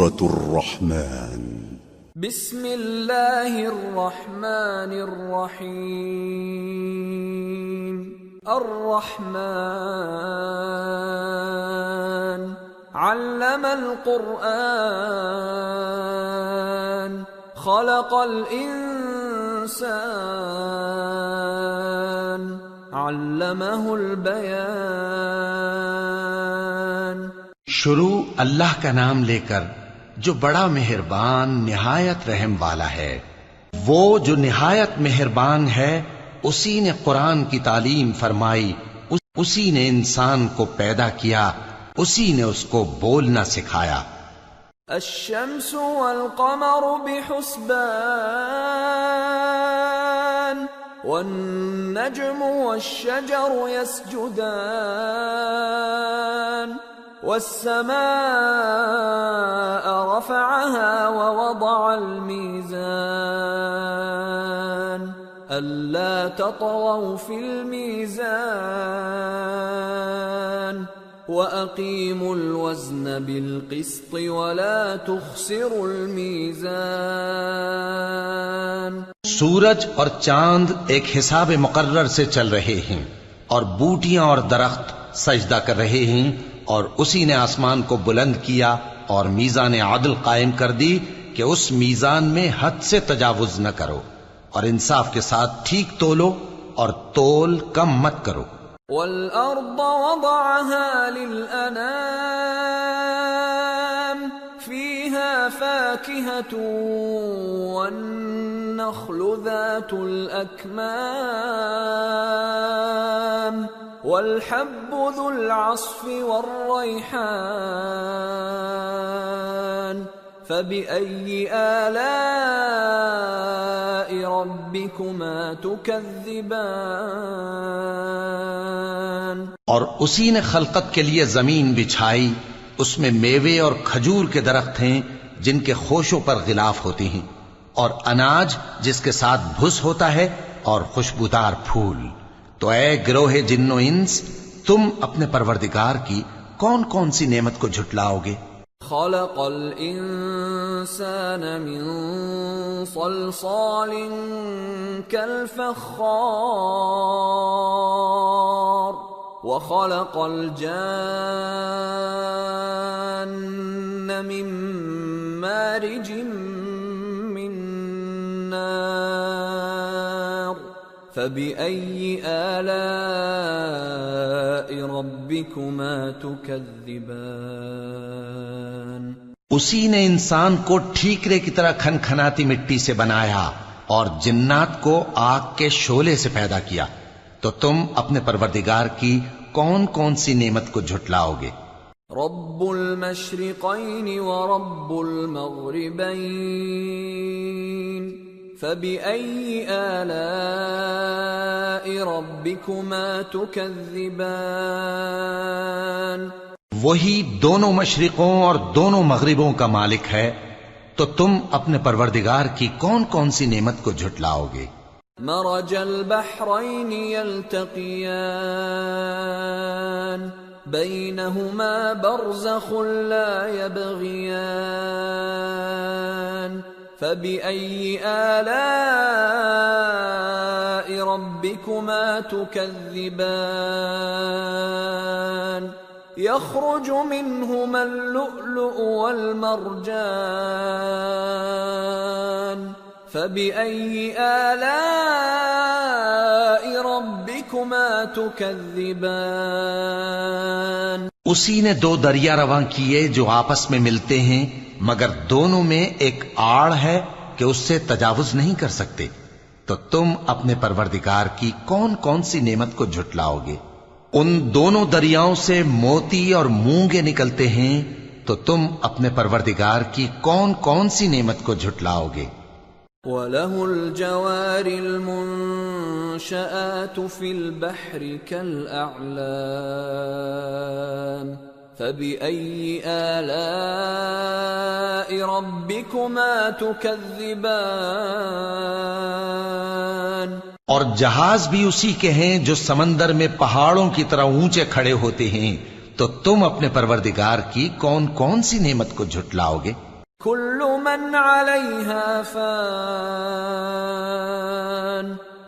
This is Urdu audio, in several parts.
سورة الرحمن. بسم الله الرحمن الرحيم. الرحمن. علم القرآن. خلق الإنسان. علمه البيان. شروع اللہ کا نام لے کر جو بڑا مہربان نہایت رحم والا ہے۔ وہ جو نہایت مہربان ہے، اسی نے قرآن کی تعلیم فرمائی اسی نے انسان کو پیدا کیا، اسی نے اس کو بولنا سکھایا۔ الشمس والقمر بحسبان، والنجم والشجر يسجدان۔ والسماء رفعها ووضع الميزان ألا تطغوا في الميزان وَأَقِيمُوا الْوَزْنَ بِالْقِسْطِ وَلَا تُخْسِرُوا الْمِيزَانَ سورج اور چاند ایک حساب مقرر سے چل رہے ہیں اور بوٹیاں اور درخت سجدہ کر رہے ہیں اور اسی نے آسمان کو بلند کیا اور میزان عدل قائم کر دی کہ اس میزان میں حد سے تجاوز نہ کرو اور انصاف کے ساتھ ٹھیک تولو اور تول کم مت کرو۔ وَالْأَرْضَ وَضَعَهَا لِلْأَنَامِ، فِيهَا فَاكِهَةٌ وَالنَّخْلُ ذَاتُ الْأَكْمَامِ۔ وَالْحَبُّ ذُو الْعَصْفِ وَالرَّيْحَانِ، فَبِأَيِّ آلَاءِ رَبِّكُمَا تُكَذِّبَانِ؟ اور اسی نے خلقت کے لیے زمین بچھائی، اس میں میوے اور کھجور کے درخت ہیں، جن کے خوشوں پر غلاف ہوتی ہیں، اور اناج جس کے ساتھ بھس ہوتا ہے اور خوشبودار پھول۔ تو اے گروہ جن و انس، تم اپنے پروردگار کی کون کون سی نعمت کو جھٹلاؤ گے؟ خلق الإنسان من صلصال كالفخار وخلق الجان من مارج من نار فبأي آلاء ربكما تكذبان اسی نے انسان کو ٹھیکرے کی طرح کھن کھناتی مٹی سے بنایا اور جنات کو آگ کے شولے سے پیدا کیا۔ تو تم اپنے پروردگار کی کون کون سی نعمت کو جھٹلاؤ گے؟ رب المشرقين ورب المغربين فبأي آلاء ربكما تكذبان وہی دونوں مشرقوں اور دونوں مغربوں کا مالک ہے تو تم اپنے پروردگار کی کون کون سی نعمت کو جھٹلاؤ گے؟ مرج البحرين يلتقيان بينهما برزخ لا يبغيان فبأي آلاء ربكما تكذبان يخرج منهما اللؤلؤ والمرجان فبأي آلاء ربكما تكذبان اسی نے دو دریا رواں کیے جو آپس میں ملتے ہیں مگر دونوں میں ایک آڑ ہے کہ اس سے تجاوز نہیں کر سکتے، تو تم اپنے پروردگار کی کون کون سی نعمت کو جھٹلاؤ گے؟ ان دونوں دریاؤں سے موتی اور مونگے نکلتے ہیں، تو تم اپنے پروردگار کی کون کون سی نعمت کو جھٹلاؤ گے؟ وَلَهُ الْجَوَارِ الْمُنشَآتُ فِي الْبَحْرِ كَالْأَعْلَامِ فَبِأَيِّ آلَاءِ رَبِّكُمَا تُكَذِّبَانِ اور جہاز بھی اسی کے ہیں جو سمندر میں پہاڑوں کی طرح اونچے کھڑے ہوتے ہیں۔ تو تم اپنے پروردگار کی کون کون سی نعمت کو جھٹلاؤ گے؟ كل من عليها فان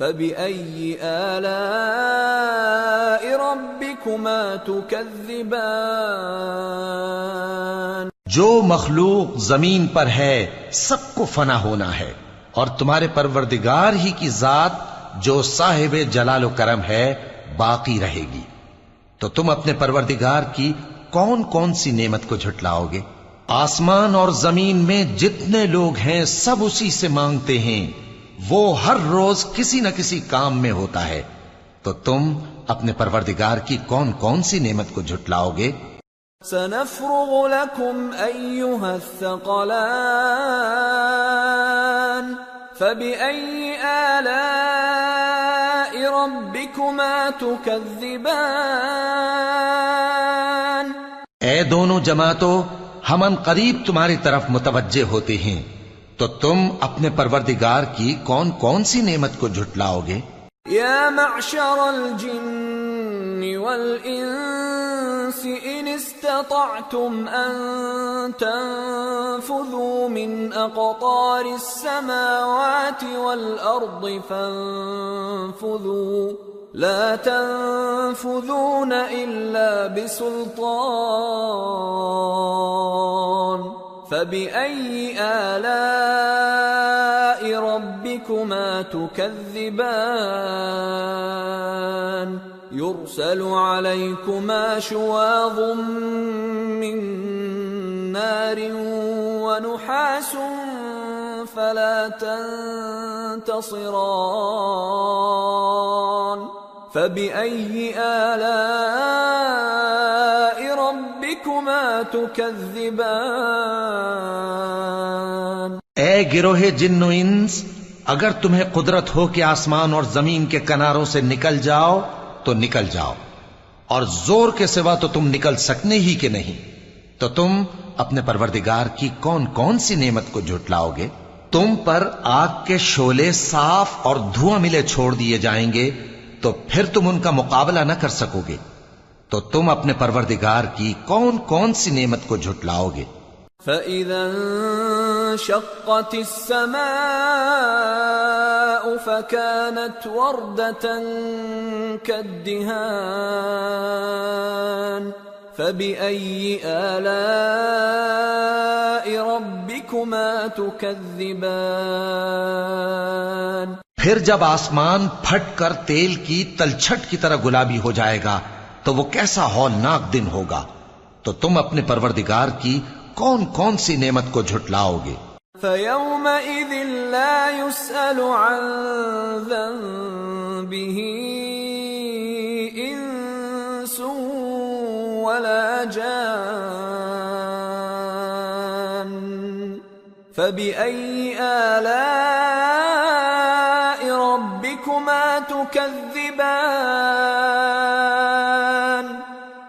فبأي آلاء ربكما تكذبان جو مخلوق زمین پر ہے، سب کو فنا ہونا ہے۔ اور تمہارے پروردگار ہی کی ذات جو صاحب جلال و کرم ہے، باقی رہے گی۔ تو تم اپنے پروردگار کی کون کون سی نعمت کو جھٹلاؤ گے؟ آسمان اور زمین میں جتنے لوگ ہیں، سب اسی سے مانگتے ہیں۔ وہ ہر روز کسی نہ کسی کام میں ہوتا ہے۔ تو تم اپنے پروردگار کی کون کون سی نعمت کو جھٹلاؤ گے؟ سنفرغ لكم أيها الثقلان فبأي آلاء ربكما تكذبان اے دونوں جماعتوں ہم ان قریب تمہاری طرف متوجہ ہوتے ہیں۔ تو تم اپنے پروردگار کی کون کون سی نعمت کو جھٹلاؤ گے يا معشر الجن والإنس إن استطعتم أن تنفذوا من أقطار السماوات والأرض فانفذوا. لا تنفذون إلا بسلطان. فبأي آلاء ربكما تكذبان يرسل عليكما شواظ من نار ونحاس فلا تنتصران فبأي آلاء ربكما تكذبان. اے گروہ جن و انس، اگر تمہیں قدرت ہو کہ آسمان اور زمین کے کناروں سے نکل جاؤ، تو نکل جاؤ۔ اور زور کے سوا تو تم نکل سکنے ہی کہ نہیں۔ تو تم اپنے پروردگار کی کون کون سی نعمت کو جھٹلاؤ گے؟ تم پر آگ کے شولے صاف اور دھواں ملے چھوڑ دیے جائیں گے، تو پھر تم ان کا مقابلہ نہ کر سکو گے۔ تو تم اپنے پروردگار کی کون کون سی نعمت کو جھٹلاؤ گے؟ فإذا انشقت السماء فكانت وردة كالدهان فبأي آلاء ربكما تكذبان پھر جب آسمان پھٹ کر تیل کی تلچھٹ کی طرح گلابی ہو جائے گا تو وہ کیسا ہولناک دن ہوگا؟ تو تم اپنے پروردگار کی کون کون سی نعمت کو جھٹلاؤ گے؟ فيومئذ لا يسأل عن ذنبه إنس ولا جان فبأي آلاء ربكما تكذبان؟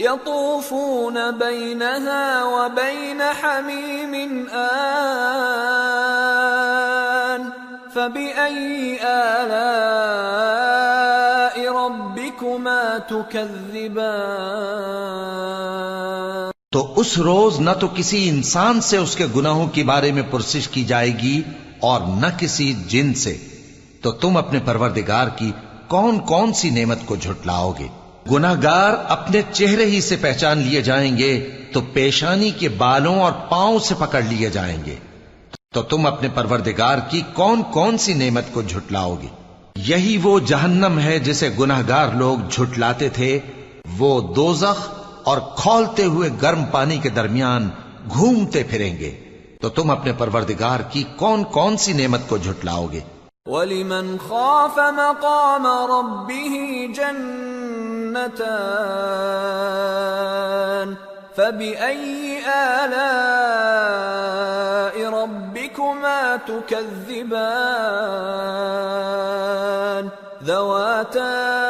يطوفون بينها وبين حميم آن فبأي آلاء ربكما تكذبان؟ تو اس روز نہ تو کسی انسان سے اس کے گناہوں کے بارے میں پرسش کی جائے گی اور نہ کسی جن سے۔ تو تم اپنے پروردگار کی کون کون سی نعمت کو جھٹلاؤ گے؟ گناہگار اپنے چہرے ہی سے پہچان لیے جائیں گے، تو پیشانی کے بالوں اور پاؤں سے پکڑ لیے جائیں گے۔ تو تم اپنے پروردگار کی کون کون سی نعمت کو جھٹلاؤ گے؟ یہی وہ جہنم ہے جسے گناہگار لوگ جھٹلاتے تھے، وہ دوزخ اور کھولتے ہوئے گرم پانی کے درمیان گھومتے پھریں گے۔ تو تم اپنے پروردگار کی کون کون سی نعمت کو جھٹلاؤ گے؟ وَلِمَنْ خَافَ مَقَامَ رَبِّهِ جَنَّتَانِ فَبِأَيِّ آلَاءِ رَبِّكُمَا تُكَذِّبَانِ ذَوَاتَا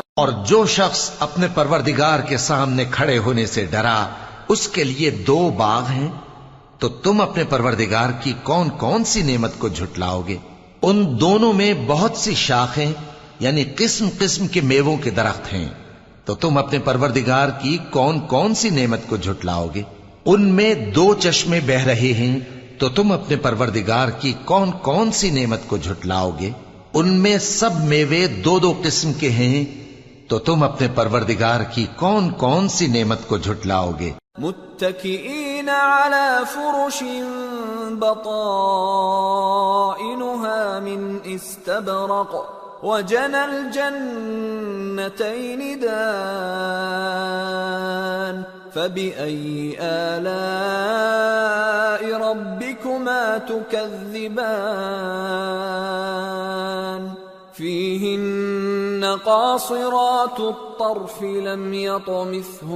اور جو شخص اپنے پروردگار کے سامنے کھڑے ہونے سے ڈرا، اس کے لیے دو باغ ہیں، تو تم اپنے پروردگار کی کون کون سی نعمت کو جھٹلاؤ گے؟ ان دونوں میں بہت سی شاخیں یعنی قسم قسم کے میووں کے درخت ہیں۔ تو تم اپنے پروردگار کی کون کون سی نعمت کو جھٹلاؤ گے؟ ان میں دو چشمے بہ رہے ہیں، تو تم اپنے پروردگار کی کون کون سی نعمت کو جھٹلاؤ گے؟ ان میں سب میوے دو دو قسم کے ہیں تو تم اپنے پروردگار کی کون کون سی نعمت کو جھٹلاؤ گے؟ متكئين على فرش بطائنها من استبرق وجنى الجنتين دان فبأي آلاء ربكما تكذبان؟ قاصرات الطرف لم يطمثهن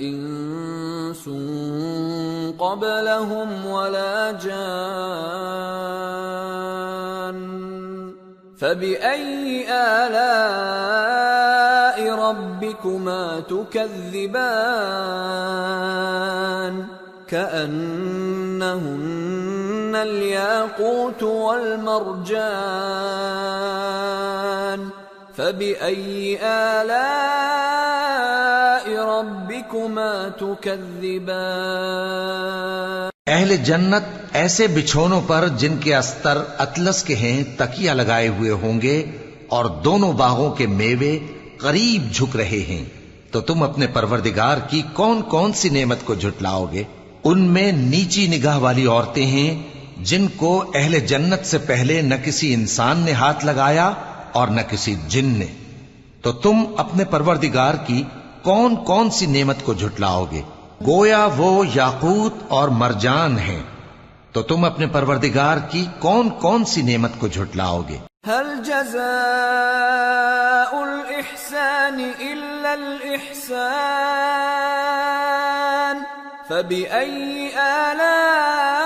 انس قبلهم ولا جان فباي الاء ربكما تكذبان كأنهن الياقوت والمرجان فبأي آلاء ربكما تكذبان اہل جنت ایسے بچھونوں پر جن کے استر اطلس کے ہیں تکیا لگائے ہوئے ہوں گے اور دونوں باغوں کے میوے قریب جھک رہے ہیں، تو تم اپنے پروردگار کی کون کون سی نعمت کو جھٹلاؤ گے؟ ان میں نیچی نگاہ والی عورتیں ہیں جن کو اہل جنت سے پہلے نہ کسی انسان نے ہاتھ لگایا اور نہ کسی جن نے۔ تو تم اپنے پروردگار کی کون کون سی نعمت کو جھٹلاؤ گے؟ گویا وہ یاقوت اور مرجان ہیں۔ تو تم اپنے پروردگار کی کون کون سی نعمت کو جھٹلاؤ گے؟ هل جزاء الإحسان إلا الإحسان؟ فبأي آلاء ربكما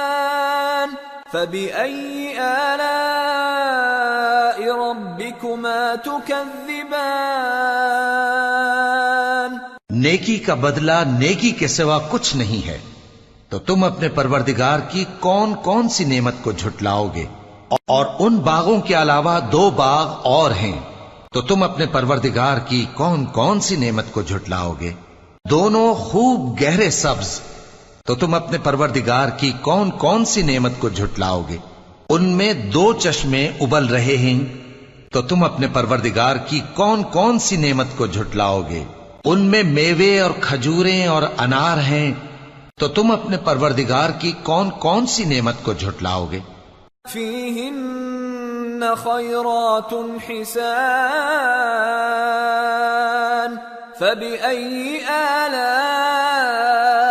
فبأي آلاء ربكما تكذبان نیکی کا بدلہ نیکی کے سوا کچھ نہیں ہے۔ تو تم اپنے پروردگار کی کون کون سی نعمت کو جھٹلاؤ گے؟ اور ان باغوں کے علاوہ دو باغ اور ہیں۔ تو تم اپنے پروردگار کی کون کون سی نعمت کو جھٹلاؤ گے؟ دونوں خوب گہرے سبز۔ تو تم اپنے پروردگار کی کون کون سی نعمت کو جھٹلاؤ گے؟ ان میں دو چشمے ابل رہے ہیں، تو تم اپنے پروردگار کی کون کون سی نعمت کو جھٹلاؤ گے؟ ان میں میوے اور کھجوریں اور انار ہیں، تو تم اپنے پروردگار کی کون کون سی نعمت کو جھٹلاؤ گے؟ فيهن خيرات حسان، فبأي آلاء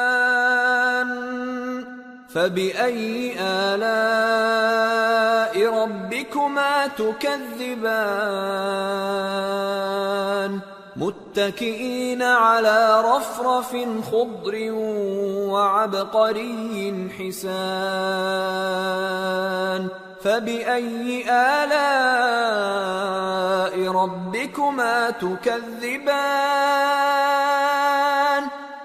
فبأي آلاء ربكما تكذبان متكئين على رفرف خضر وعبقري حسان فبأي آلاء ربكما تكذبان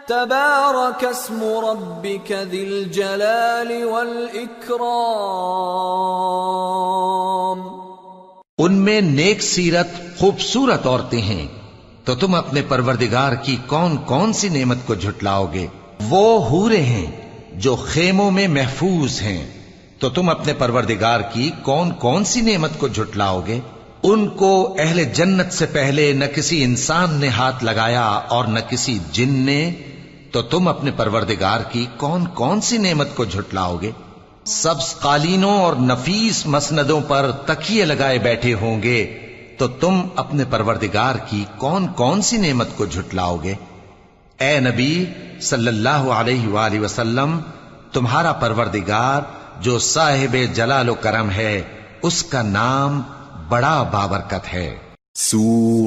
تبارك اسم ربك ذي الجلال والإكرام. ان میں نیک سیرت خوبصورت عورتیں ہیں، تو تم اپنے پروردگار کی کون کون سی نعمت کو جھٹلاؤ گے؟ وہ ہورے ہیں جو خیموں میں محفوظ ہیں۔ تو تم اپنے پروردگار کی کون کون سی نعمت کو جھٹلاؤ گے؟ ان کو اہل جنت سے پہلے نہ کسی انسان نے ہاتھ لگایا اور نہ کسی جن نے تو تم اپنے پروردگار کی کون کون سی نعمت کو جھٹلاؤ گے؟ سبز قالینوں اور نفیس مسندوں پر تکیے لگائے بیٹھے ہوں گے، تو تم اپنے پروردگار کی کون کون سی نعمت کو جھٹلاؤ گے؟ اے نبی صلی اللہ علیہ وآلہ وسلم، تمہارا پروردگار جو صاحب جلال و کرم ہے، اس کا نام بڑا بابرکت ہے۔ سور